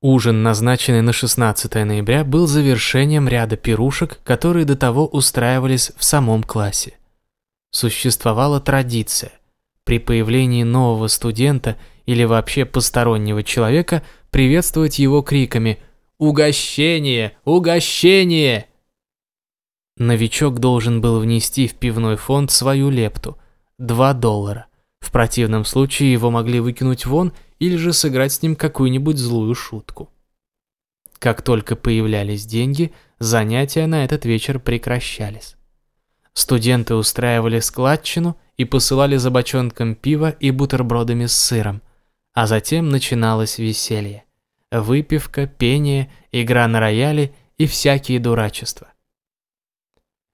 Ужин, назначенный на 16 ноября, был завершением ряда пирушек, которые до того устраивались в самом классе. Существовала традиция. При появлении нового студента или вообще постороннего человека приветствовать его криками «Угощение! Угощение!». Новичок должен был внести в пивной фонд свою лепту – 2 доллара. В противном случае его могли выкинуть вон или же сыграть с ним какую-нибудь злую шутку. Как только появлялись деньги, занятия на этот вечер прекращались. Студенты устраивали складчину и посылали за бочонком пива и бутербродами с сыром, а затем начиналось веселье. Выпивка, пение, игра на рояле и всякие дурачества.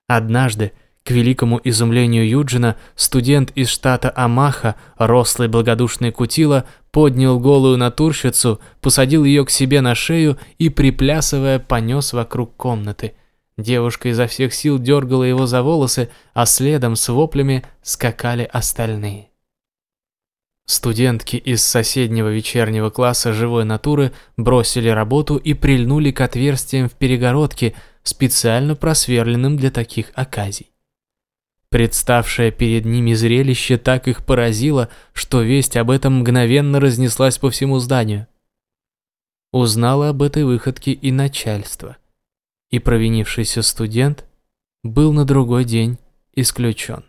Однажды, к великому изумлению Юджина, студент из штата Амаха, рослый благодушный кутила, поднял голую натурщицу, посадил ее к себе на шею и, приплясывая, понес вокруг комнаты. Девушка изо всех сил дергала его за волосы, а следом с воплями скакали остальные. Студентки из соседнего вечернего класса живой натуры бросили работу и прильнули к отверстиям в перегородке, специально просверленным для таких оказий. Представшее перед ними зрелище так их поразило, что весть об этом мгновенно разнеслась по всему зданию. Узнало об этой выходке и начальство. И провинившийся студент был на другой день исключен.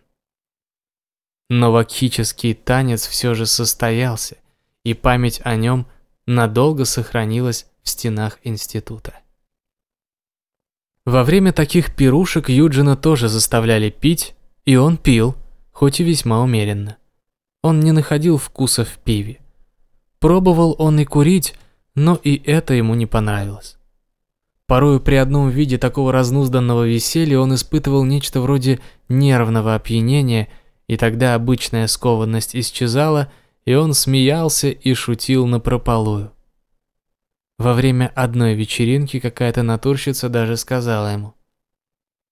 Но вакхический танец все же состоялся, и память о нем надолго сохранилась в стенах института. Во время таких пирушек Юджина тоже заставляли пить, и он пил, хоть и весьма умеренно. Он не находил вкуса в пиве. Пробовал он и курить, но и это ему не понравилось. Порою при одном виде такого разнузданного веселья он испытывал нечто вроде нервного опьянения, и тогда обычная скованность исчезала, и он смеялся и шутил напропалую. Во время одной вечеринки какая-то натурщица даже сказала ему,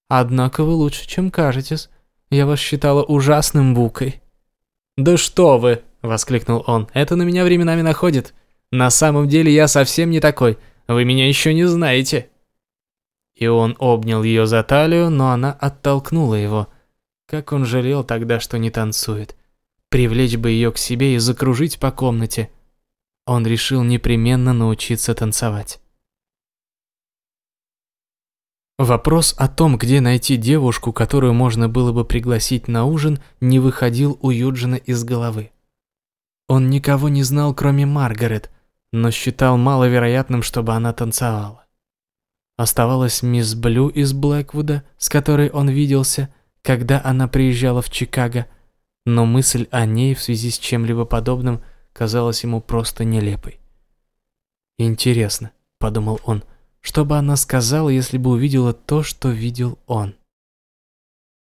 «Однако вы лучше, чем кажетесь. Я вас считала ужасным букой». «Да что вы!» – воскликнул он. «Это на меня временами находит. На самом деле я совсем не такой. Вы меня еще не знаете». И он обнял ее за талию, но она оттолкнула его. Как он жалел тогда, что не танцует. Привлечь бы ее к себе и закружить по комнате. Он решил непременно научиться танцевать. Вопрос о том, где найти девушку, которую можно было бы пригласить на ужин, не выходил у Юджина из головы. Он никого не знал, кроме Маргарет, но считал маловероятным, чтобы она танцевала. Оставалась мисс Блю из Блэквуда, с которой он виделся, когда она приезжала в Чикаго, но мысль о ней в связи с чем-либо подобным казалась ему просто нелепой. «Интересно», — подумал он, — что бы она сказала, если бы увидела то, что видел он?